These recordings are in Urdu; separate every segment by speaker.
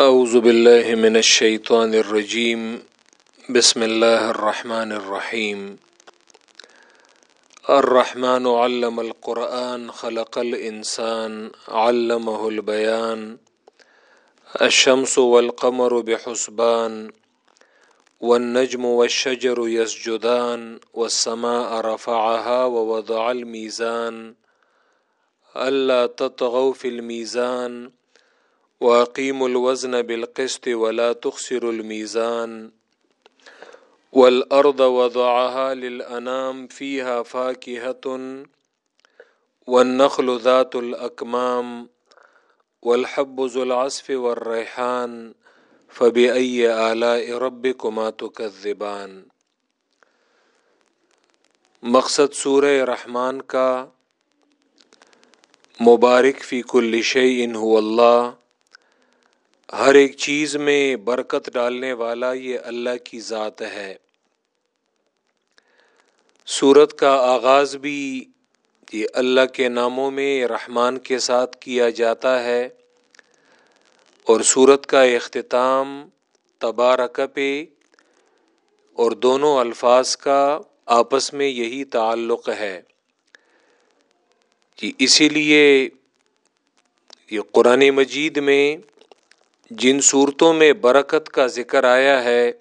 Speaker 1: اعوذ باللہ من الشیطان الرجیم بسم اللہ الرحمن الرحیم الرحمن علم القرآن، خلق الانسان علمہ البیان الشمس والقمر بحسبان، والنجم والشجر يسجدان، والسماء رفعها ووضع الميزان. ألا تطغوا في الميزان. واقیم الوزن بالقسط ولا تخسر الميزان والأرض وضعها للأنام فيها فاكهة والنخل ذات الأكمام والحب ذو العصف والريحان فبأي آلاء ربكما تكذبان مقصد سورہ رحمان کا مبارک فی کل شیء هو اللہ ہر ایک چیز میں برکت ڈالنے والا یہ اللہ کی ذات ہے۔ سورت کا آغاز بھی یہ اللہ کے ناموں میں رحمان کے ساتھ کیا جاتا ہے اور سورت کا اختتام تبارک پہ اور دونوں الفاظ کا آپس میں یہی تعلق ہے۔ کہ اسی لیے یہ قرآن مجید میں جن صورتوں میں برکت کا ذکر آیا ہے،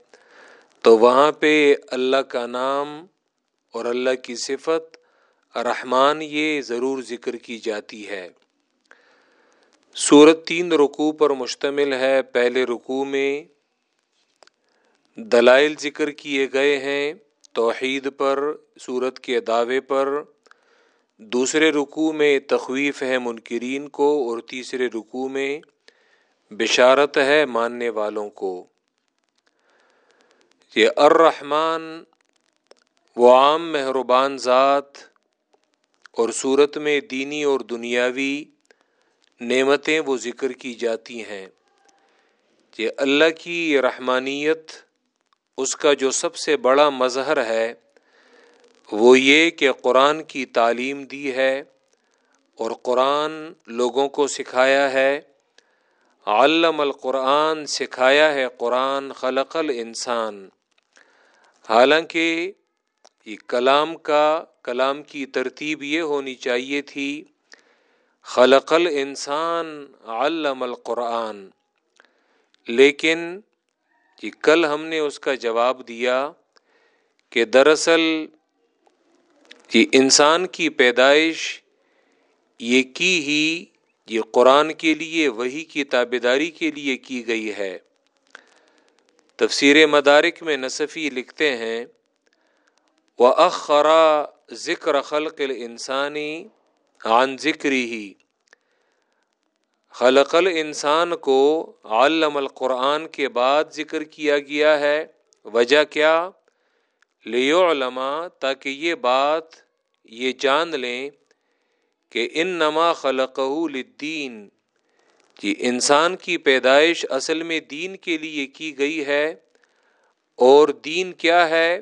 Speaker 1: تو وہاں پہ اللہ کا نام اور اللہ کی صفت رحمان یہ ضرور ذکر کی جاتی ہے۔ صورت تین رکوع پر مشتمل ہے۔ پہلے رکوع میں دلائل ذکر کیے گئے ہیں توحید پر صورت کے دعوے پر۔ دوسرے رکوع میں تخویف ہے منکرین کو اور تیسرے رکوع میں بشارت ہے ماننے والوں کو۔ یہ الرحمن وہ عام مہربان ذات اور صورت میں دینی اور دنیاوی نعمتیں وہ ذکر کی جاتی ہیں۔ یہ اللہ کی رحمانیت، اس کا جو سب سے بڑا مظہر ہے، وہ یہ کہ قرآن کی تعلیم دی ہے اور قرآن لوگوں کو سکھایا ہے۔ علم القرآن، سکھایا ہے قرآن، خلق الانسان۔ حالانکہ یہ کلام کا، کلام کی ترتیب یہ ہونی چاہیے تھی، خلق الانسان، علم القرآن۔ لیکن یہ کل ہم نے اس کا جواب دیا کہ دراصل یہ انسان کی پیدائش یہ کی ہی یہ قرآن کے لیے وہی کی تابیداری کے لیے کی گئی ہے۔ تفسیر مدارک میں نصفی لکھتے ہیں وہ اخرا ذکر خلق انسانی عن ذکری ہی خلق انسان کو علم القرآن کے بعد ذکر کیا گیا ہے۔ وجہ کیا؟ لیو علما تاکہ یہ بات، یہ جان لیں۔ کہ ان نما خلق لدین کہ جی، انسان کی پیدائش اصل میں دین کے لیے کی گئی ہے۔ اور دین کیا ہے؟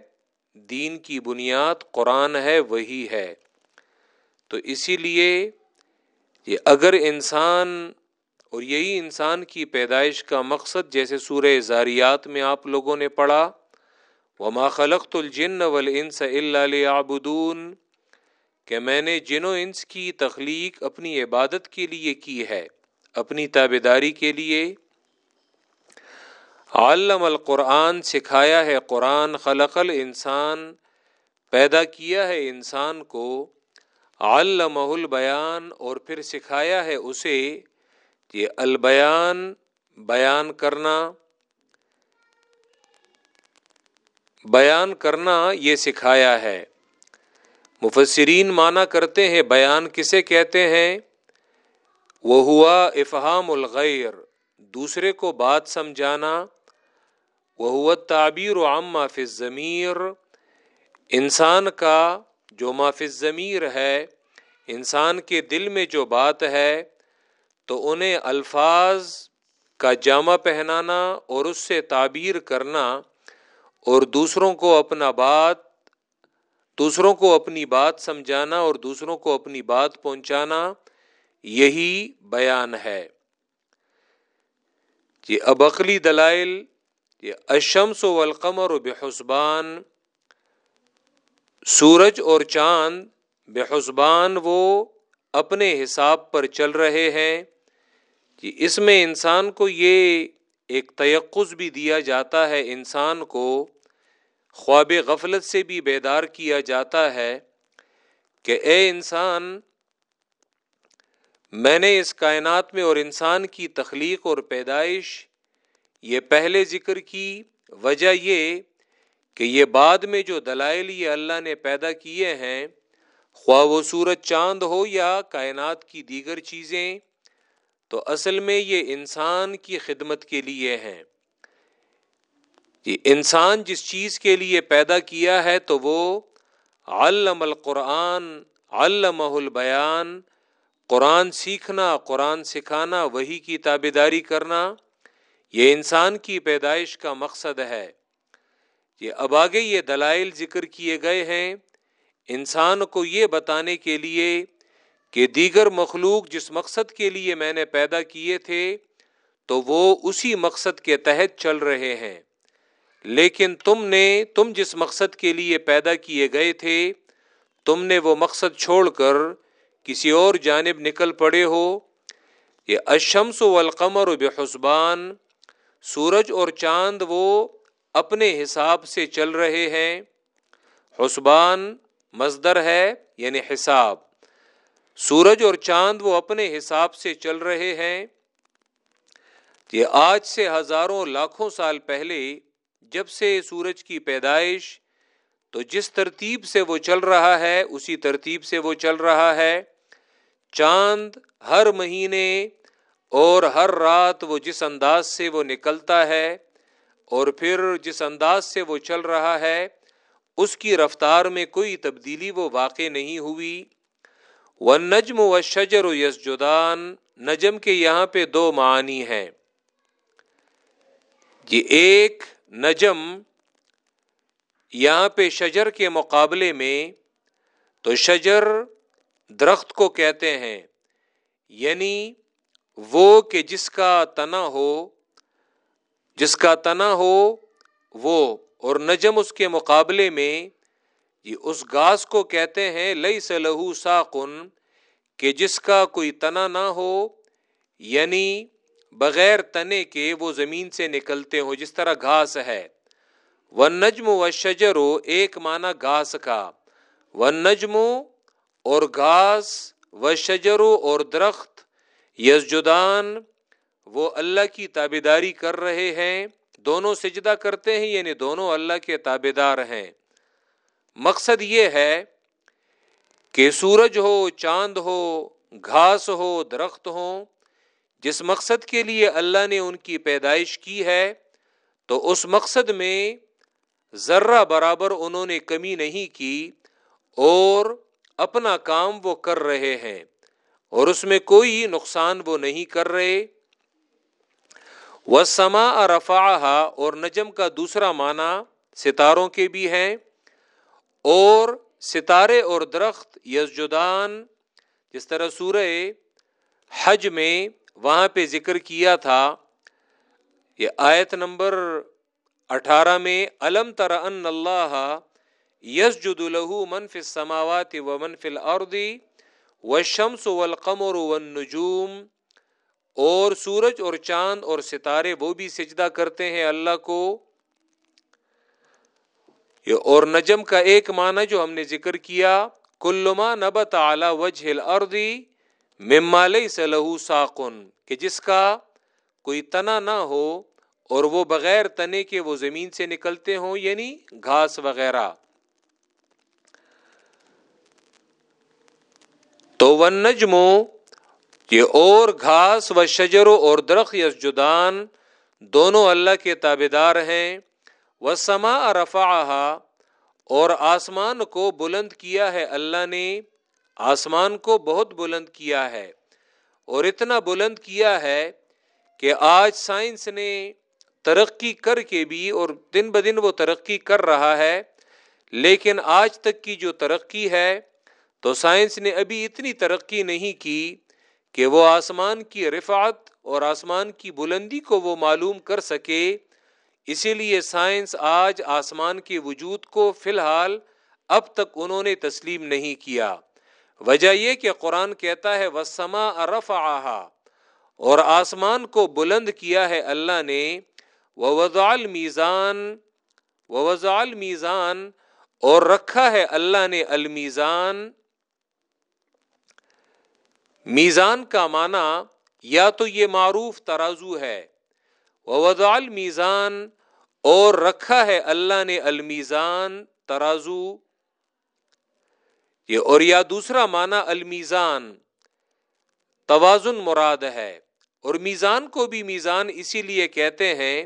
Speaker 1: دین کی بنیاد قرآن ہے، وہی ہے۔ تو اسی لیے یہ اگر انسان اور یہی انسان کی پیدائش کا مقصد، جیسے سورہ زاریات میں آپ لوگوں نے پڑھا وہ خلقت الجن والانس الا ليعبدون۔ کہ میں نے جن و انس کی تخلیق اپنی عبادت کے لیے کی ہے، اپنی تابے داری کے لیے۔ عالم القرآن سکھایا ہے، قرآن خلق الانسان پیدا کیا ہے انسان کو۔ علمہ البیان اور پھر سکھایا ہے اسے یہ البیان، بیان کرنا بیان کرنا یہ سکھایا ہے۔ مفسرین مانا کرتے ہیں، بیان کسے کہتے ہیں؟ وہ ہوا افہام الغیر، دوسرے کو بات سمجھانا۔ وہ ہوا تعبیر و عام ماف ضمیر انسان کا جو ماف ضمیر ہے، انسان کے دل میں جو بات ہے، تو انہیں الفاظ کا جامع پہنانا اور اس سے تعبیر کرنا اور دوسروں کو اپنا بات دوسروں کو اپنی بات سمجھانا اور دوسروں کو اپنی بات پہنچانا یہی بیان ہے۔ یہ ابقلی دلائل، یہ اشمس و القمر و بحسبان، سورج اور چاند بے حسبان وہ اپنے حساب پر چل رہے ہیں کہ اس میں انسان کو یہ ایک تیقز بھی دیا جاتا ہے انسان کو۔ خواب غفلت سے بھی بیدار کیا جاتا ہے کہ اے انسان، میں نے اس کائنات میں اور انسان کی تخلیق اور پیدائش یہ پہلے ذکر کی، وجہ یہ کہ یہ بعد میں جو دلائل یہ اللہ نے پیدا کیے ہیں، خواہ و سورج چاند ہو یا کائنات کی دیگر چیزیں، تو اصل میں یہ انسان کی خدمت کے لیے ہیں۔ یہ انسان جس چیز کے لیے پیدا کیا ہے تو وہ علم القرآن، علمہ البیان، قرآن سیکھنا، قرآن سکھانا، وہی کی تابے داری کرنا، یہ انسان کی پیدائش کا مقصد ہے۔ یہ اب آگے یہ دلائل ذکر کیے گئے ہیں۔ انسان کو یہ بتانے کے لیے کہ دیگر مخلوق جس مقصد کے لیے میں نے پیدا کیے تھے تو وہ اسی مقصد کے تحت چل رہے ہیں۔ لیکن تم نے، تم جس مقصد کے لیے پیدا کیے گئے تھے، تم نے وہ مقصد چھوڑ کر کسی اور جانب نکل پڑے ہو۔ یہ اشمس و القمر و بحسبان، سورج اور چاند وہ اپنے حساب سے چل رہے ہیں۔ حسبان مزدر ہے یعنی حساب۔ سورج اور چاند وہ اپنے حساب سے چل رہے ہیں۔ یہ آج سے ہزاروں لاکھوں سال پہلے جب سے سورج کی پیدائش، تو جس ترتیب سے وہ چل رہا ہے، اسی ترتیب سے وہ چل رہا ہے۔ چاند ہر مہینے اور ہر رات وہ جس انداز سے وہ نکلتا ہے اور پھر جس انداز سے وہ چل رہا ہے، اس کی رفتار میں کوئی تبدیلی وہ واقع نہیں ہوئی۔ وہ نجم و شجر و یسجدان نجم کے یہاں پہ دو معنی ہیں۔ یہ ایک نجم یہاں پہ شجر کے مقابلے میں تو شجر درخت کو کہتے ہیں یعنی وہ کہ جس کا تنا ہو، جس کا تنا ہو وہ، اور نجم اس کے مقابلے میں، یہ اس گاس کو کہتے ہیں لئی سلح ساقن، کہ جس کا کوئی تنا نہ ہو یعنی بغیر تنے کے وہ زمین سے نکلتے ہو جس طرح گھاس ہے۔ ون نجم و شجرو ایک معنی گھاس کا۔ ون نجم اور گھاس و شجرو اور درخت، یسجدان، وہ اللہ کی تابے داری کر رہے ہیں۔ دونوں سجدہ کرتے ہیں یعنی دونوں اللہ کے تابے دار ہیں۔ مقصد یہ ہے کہ سورج ہو، چاند ہو، گھاس ہو، درخت ہو جس مقصد کے لیے اللہ نے ان کی پیدائش کی ہے، تو اس مقصد میں ذرہ برابر انہوں نے کمی نہیں کی اور اپنا کام وہ کر رہے ہیں اور اس میں کوئی نقصان وہ نہیں کر رہے۔ وہ سما اور نجم کا دوسرا معنی ستاروں کے بھی ہیں اور ستارے اور درخت یزجدان جس طرح سورہ حج میں وہاں پہ ذکر کیا تھا یہ آیت نمبر اٹھارہ میں علم تر ان اللہ یس جد الہ منف سماوات و منفل اردی و شمس و نجوم اور سورج اور چاند اور ستارے وہ بھی سجدہ کرتے ہیں اللہ کو۔ اور نجم کا ایک معنی جو ہم نے ذکر کیا کلما نبت اعلی وجہ اردی ممال سلح ساکن کہ جس کا کوئی تنا نہ ہو اور وہ بغیر تنے کے وہ زمین سے نکلتے ہوں یعنی گھاس وغیرہ۔ تو ون نجمو کہ اور گھاس و شجرو اور درخت یس جدان دونوں اللہ کے تابے دار ہیں۔ وہ سما رفا اور آسمان کو بلند کیا ہے اللہ نے۔ آسمان کو بہت بلند کیا ہے اور اتنا بلند کیا ہے کہ آج سائنس نے ترقی کر کے بھی اور دن بدن وہ ترقی کر رہا ہے، لیکن آج تک کی جو ترقی ہے تو سائنس نے ابھی اتنی ترقی نہیں کی کہ وہ آسمان کی رفعت اور آسمان کی بلندی کو وہ معلوم کر سکے۔ اسی لیے سائنس آج آسمان کے وجود کو فی الحال اب تک انہوں نے تسلیم نہیں کیا۔ وجہ یہ کہ قرآن کہتا ہے وسما ارف اور آسمان کو بلند کیا ہے اللہ نے۔ وضال میزان وضال میزان اور رکھا ہے اللہ نے المیزان میزان کا معنی یا تو یہ معروف ترازو ہے۔ وضال میزان اور رکھا ہے اللہ نے المیزان ترازو۔ یہ اور یا دوسرا معنی المیزان، توازن مراد ہے۔ اور میزان کو بھی میزان اسی لیے کہتے ہیں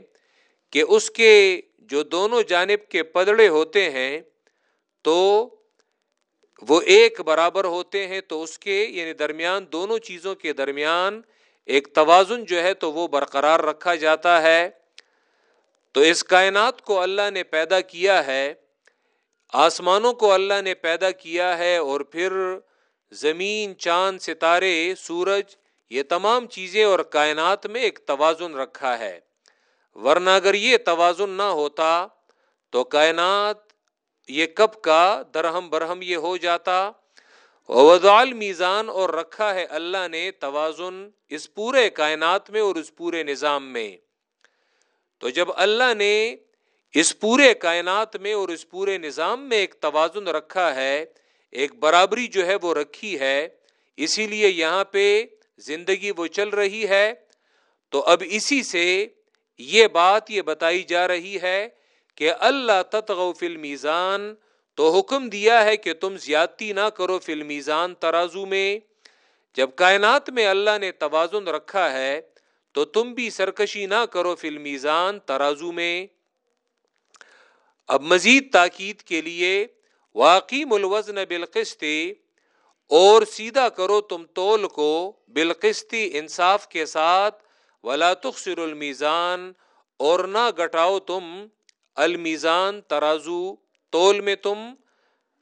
Speaker 1: کہ اس کے جو دونوں جانب کے پدڑے ہوتے ہیں تو وہ ایک برابر ہوتے ہیں تو اس کے یعنی درمیان دونوں چیزوں کے درمیان ایک توازن جو ہے تو وہ برقرار رکھا جاتا ہے۔ تو اس کائنات کو اللہ نے پیدا کیا ہے آسمانوں کو اللہ نے پیدا کیا ہے اور پھر زمین، چاند، ستارے، سورج، یہ تمام چیزیں اور کائنات میں ایک توازن رکھا ہے۔ ورنہ اگر یہ توازن نہ ہوتا تو کائنات یہ کب کا درہم برہم یہ ہو جاتا۔ وضال میزان اور رکھا ہے اللہ نے توازن اس پورے کائنات میں اور اس پورے نظام میں۔ تو جب اللہ نے اس پورے کائنات میں اور اس پورے نظام میں ایک توازن رکھا ہے، ایک برابری جو ہے وہ رکھی ہے۔ اسی لیے یہاں پہ زندگی وہ چل رہی ہے۔ تو اب اسی سے یہ بات یہ بتائی جا رہی ہے کہ اللہ تتغو فی المیزان تو حکم دیا ہے کہ تم زیادتی نہ کرو فی المیزان ترازو میں۔ جب کائنات میں اللہ نے توازن رکھا ہے تو تم بھی سرکشی نہ کرو فی المیزان ترازو میں۔ اب مزید تاکید کے لیے واقعی ملوزن بالقسط اور سیدھا کرو تم تول کو بالقسطی انصاف کے ساتھ، ولا تخسر المیزان اور نہ گٹاؤ تم المیزان ترازو تول میں تم،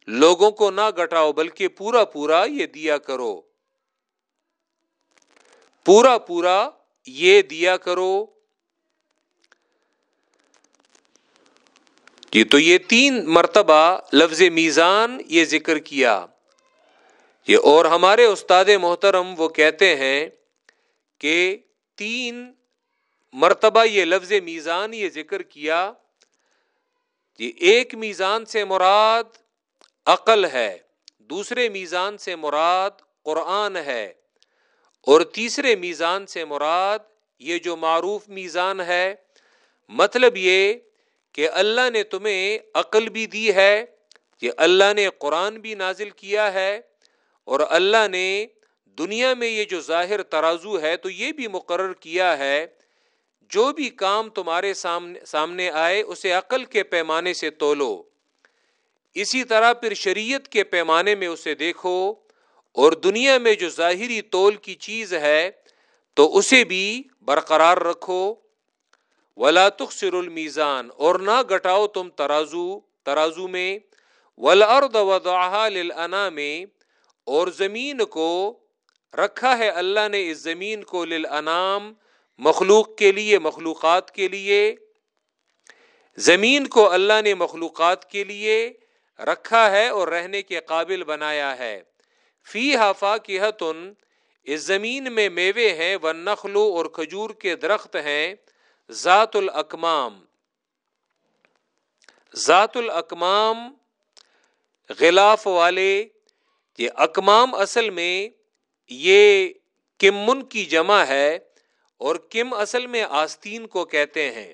Speaker 1: لوگوں کو نہ گٹاؤ بلکہ پورا پورا یہ دیا کرو۔ پورا پورا یہ دیا کرو۔ جی تو یہ تین مرتبہ لفظ میزان یہ ذکر کیا۔ یہ اور ہمارے استاد محترم وہ کہتے ہیں کہ تین مرتبہ یہ لفظ میزان یہ ذکر کیا۔ کہ ایک میزان سے مراد عقل ہے، دوسرے میزان سے مراد قرآن ہے، اور تیسرے میزان سے مراد یہ جو معروف میزان ہے مطلب یہ کہ اللہ نے تمہیں عقل بھی دی ہے، کہ اللہ نے قرآن بھی نازل کیا ہے، اور اللہ نے دنیا میں یہ جو ظاہر ترازو ہے تو یہ بھی مقرر کیا ہے۔ جو بھی کام تمہارے سامنے سامنے آئے، اسے عقل کے پیمانے سے تولو۔ اسی طرح پھر شریعت کے پیمانے میں اسے دیکھو، اور دنیا میں جو ظاہری تول کی چیز ہے تو اسے بھی برقرار رکھو۔ ولا تخسر المیزان اور نہ گٹاؤ تم ترازو ترازو میں۔ ولاد للانام میں اور زمین کو رکھا ہے اللہ نے اس زمین کو للانام مخلوق کے لیے، مخلوقات کے لیے۔ زمین کو اللہ نے مخلوقات کے لیے رکھا ہے اور رہنے کے قابل بنایا ہے۔ فی حافا کی اس زمین میں میوے ہیں۔ و نخلو اور کھجور کے درخت ہیں۔ ذات الاکمام ذات الاکمام غلاف والے، یہ اکمام اصل میں یہ کمن کی جمع ہے اور کم اصل میں آستین کو کہتے ہیں۔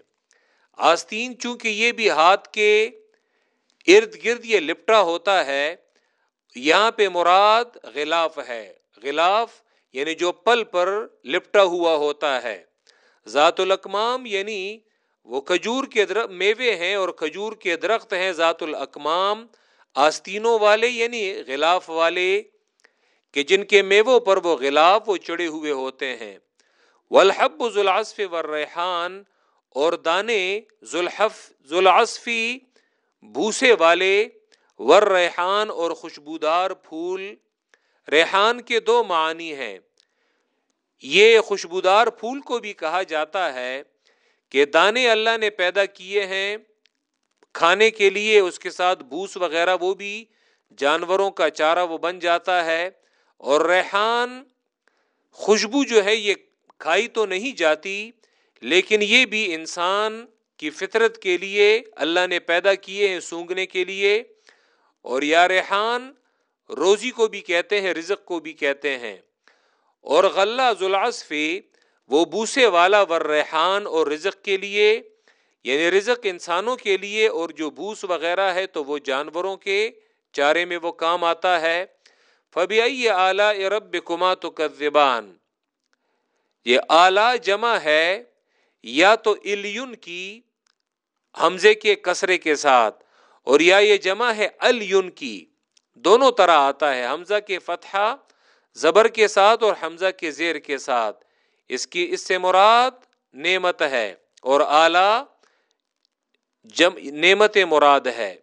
Speaker 1: آستین چونکہ یہ بھی ہاتھ کے ارد گرد یہ لپٹا ہوتا ہے، یہاں پہ مراد غلاف ہے۔ غلاف یعنی جو پل پر لپٹا ہوا ہوتا ہے۔ ذات الاکمام یعنی وہ کھجور کے درخت میوے ہیں اور کھجور کے درخت ہیں ذات الاکمام، آستینوں والے یعنی غلاف والے، کہ جن کے میووں پر وہ غلاف، وہ چڑے ہوئے ہوتے ہیں۔ والحب ذوالعصف والریحان، اور دانے ذوالحف، ذوالعصفی، بھوسے والے ور ریحان اور خوشبودار پھول۔ ریحان کے دو معنی ہیں۔ یہ خوشبودار پھول کو بھی کہا جاتا ہے کہ دانے اللہ نے پیدا کیے ہیں، کھانے کے لیے اس کے ساتھ بوس وغیرہ وہ بھی جانوروں کا چارہ وہ بن جاتا ہے۔ اور ریحان خوشبو جو ہے یہ کھائی تو نہیں جاتی، لیکن یہ بھی انسان کی فطرت کے لیے اللہ نے پیدا کیے ہیں سونگنے کے لیے۔ اور یا ریحان روزی کو بھی کہتے ہیں، رزق کو بھی کہتے ہیں۔ اور غلہ ذوالعصفی وہ بوسے والا ور اور رزق کے لیے یعنی رزق انسانوں کے لیے اور جو بوس وغیرہ ہے تو وہ جانوروں کے چارے میں وہ کام آتا ہے۔ فبی اعلی رب کما تو کزبان یہ اعلی جمع ہے یا تو الیون کی حمزے کے کسرے کے ساتھ، اور یا یہ جمع ہے الون کی، دونوں طرح آتا ہے۔ حمزہ کے فتحہ زبر کے ساتھ اور حمزہ کے زیر کے ساتھ۔ اس کی اس سے مراد نعمت ہے اور اعلی جم، نعمت مراد ہے۔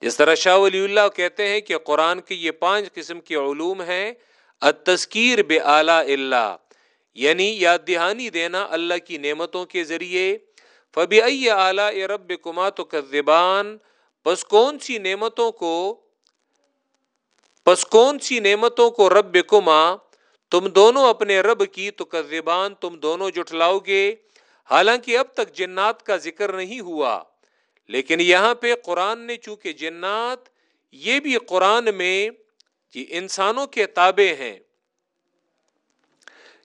Speaker 1: جس طرح شاہ ولی اللہ کہتے ہیں کہ قرآن کی یہ پانچ قسم کے علوم ہیں۔ التذکیر بے اعلی اللہ یعنی یاد دہانی دینا اللہ کی نعمتوں کے ذریعے۔ فبی اعلی رب کما تو کذبان پس کون سی نعمتوں کو پس کون سی نعمتوں کو رب کما تم دونوں اپنے رب کی تو کذبان، تم دونوں جٹلاؤ گے۔ حالانکہ اب تک جنات کا ذکر نہیں ہوا۔ لیکن یہاں پہ قرآن نے چونکہ جنات، یہ بھی قرآن میں یہ انسانوں کے تابع ہیں۔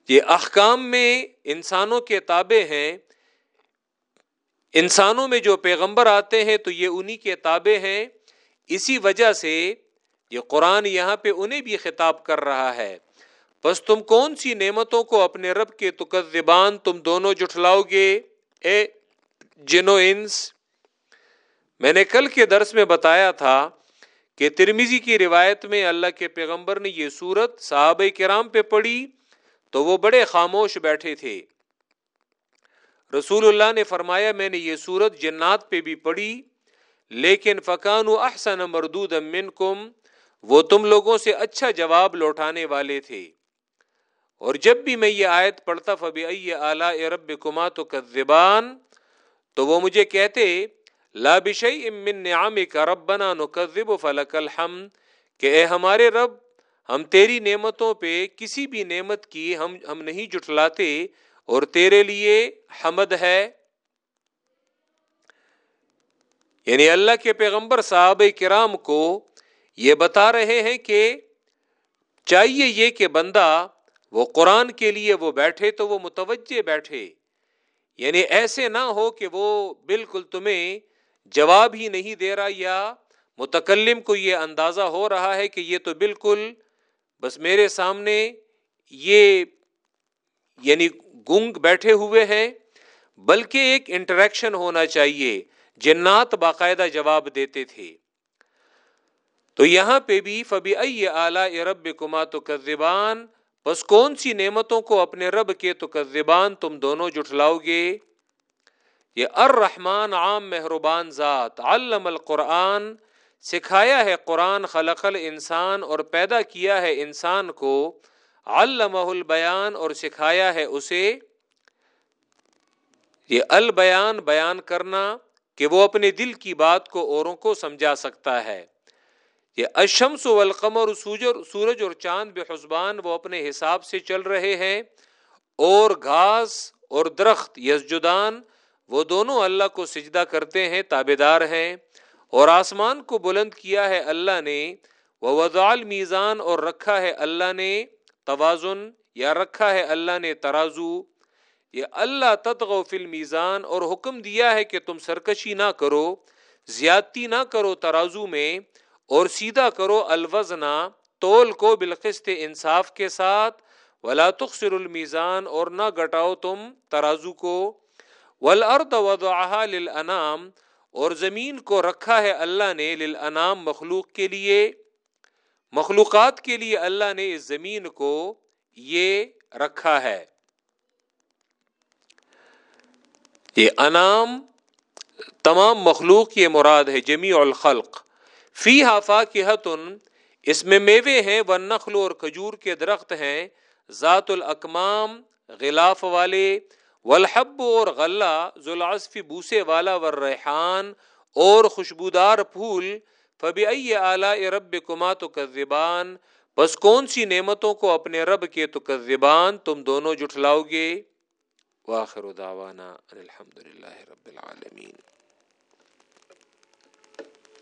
Speaker 1: یہ احکام میں انسانوں کے تابع ہیں۔ انسانوں میں جو پیغمبر آتے ہیں تو یہ انہی کے تابع ہیں۔ اسی وجہ سے یہ قرآن یہاں پہ انہیں بھی خطاب کر رہا ہے۔ بس تم کون سی نعمتوں کو اپنے رب کے تکذبان تم دونوں جٹلاؤ گے؟ اے جنو انس، میں نے کل کے درس میں بتایا تھا کہ ترمیزی کی روایت میں اللہ کے پیغمبر نے یہ صورت صحابہ کرام پہ پڑھی تو وہ بڑے خاموش بیٹھے تھے۔ رسول اللہ نے فرمایا، میں نے یہ صورت جنات پہ بھی پڑھی، لیکن فقان احسن مردود منکم وہ تم لوگوں سے اچھا جواب لوٹانے والے تھے۔ اور جب بھی میں یہ آیت پڑھتا فبی اعلی رب کما تو کذبان تو وہ مجھے کہتے، لا بشئی من نعمک ربنا نکذب فلک الحمد۔ کہ اے ہمارے رب، ہم تیری نعمتوں پہ کسی بھی نعمت کی ہم ہم نہیں جٹلاتے، اور تیرے لیے حمد ہے۔ یعنی اللہ کے پیغمبر صاحب کرام کو یہ بتا رہے ہیں کہ چاہیے یہ کہ بندہ وہ قرآن کے لیے وہ بیٹھے تو وہ متوجہ بیٹھے۔ یعنی ایسے نہ ہو کہ وہ بالکل تمہیں جواب ہی نہیں دے رہا یا متکلم کو یہ اندازہ ہو رہا ہے کہ یہ تو بالکل بس میرے سامنے یہ یعنی گنگ بیٹھے ہوئے ہیں، بلکہ ایک انٹریکشن ہونا چاہیے۔ جنات باقاعدہ جواب دیتے تھے۔ تو یہاں پہ بھی فبی اعلی رب کما تو کزبان بس کون سی نعمتوں کو اپنے رب کے تو کزبان تم دونوں جٹلاؤ گے؟ یہ الرحمن عام مہربان ذات، علم القرآن، سکھایا ہے قرآن خلق انسان اور پیدا کیا ہے انسان کو علمہ البیان اور سکھایا ہے اسے۔ یہ البیان بیان کرنا کہ وہ اپنے دل کی بات کو اوروں کو سمجھا سکتا ہے۔ یہ اشمس والقمر سورج اور چاند بے حسبان وہ اپنے حساب سے چل رہے ہیں اور گھاس اور درخت یسجدان وہ دونوں اللہ کو سجدہ کرتے ہیں تابے دار ہیں۔ اور آسمان کو بلند کیا ہے اللہ نے وہ وضال میزان اور رکھا ہے اللہ نے توازن، یا رکھا ہے اللہ نے ترازو۔ یہ اللہ تتغو فی المیزان اور حکم دیا ہے کہ تم سرکشی نہ کرو، زیادتی نہ کرو ترازو میں۔ اور سیدھا کرو الوزنا، تول کو بالقسط انصاف کے ساتھ، ولا تخسر المیزان اور نہ گٹاؤ تم ترازو کو۔ والارض وضعها للانام، اور زمین کو رکھا ہے اللہ نے للانام مخلوق کے لیے۔ مخلوقات کے لیے اللہ نے اس زمین کو یہ رکھا ہے۔ یہ انام تمام مخلوق یہ مراد ہے، جمیع الخلق۔ فی حافا کی اس میں میوے ہیں وہ نخل اور کھجور کے درخت ہیں، ذات الاکمام، غلاف والے، والحب اور غلہ ذوالعصفی بوسے والا ور ریحان اور خوشبودار پھول فبی اعلی رب کما تو کذبان بس کون سی نعمتوں کو اپنے رب کے تو کذبان تم دونوں جٹلاؤ گے؟ واخر دعوانا الحمد للہ رب العالمین۔